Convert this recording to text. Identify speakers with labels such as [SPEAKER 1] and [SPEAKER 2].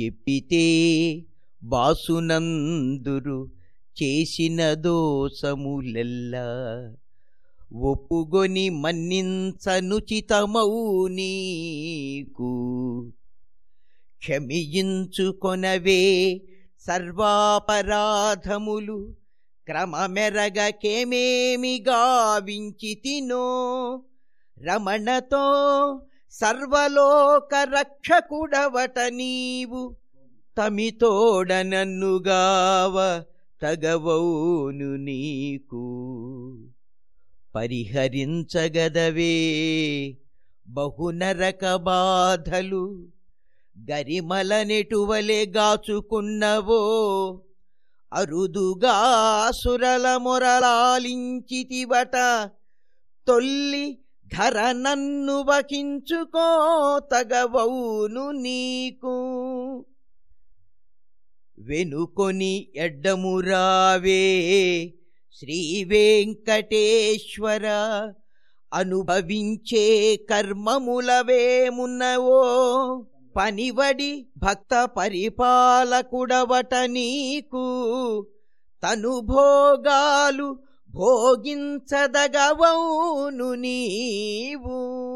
[SPEAKER 1] చెప్పితే బాసునందురు చేసిన దోషములెల్లా. ఒప్పుగొని మన్నించనుచితమౌ నీకు. క్షమించుకొనవే సర్వాపరాధములు. క్రమమెరగకేమేమి గావించితినో. రమణతో సర్వలోక రక్షకుడవట నీవు తమితోడనన్నుగావ తగవౌను నీకు. పరిహరించగదవే బహునరక బాధలు. గరిమల నెటువలే గాచుకున్నవో. అరుదుగా సురల మొరలాలించితివట. తొల్లి ధర నన్ను వహించుకో తగవౌను నీకు. వెనుకొని ఎడ్డమురావే శ్రీ వెంకటేశ్వర అనుభవించే కర్మములవేమున్నవో. పనివడి భక్త పరిపాలకుడవట నీకు తను భోగాలు భోగించదగవౌను నీవు.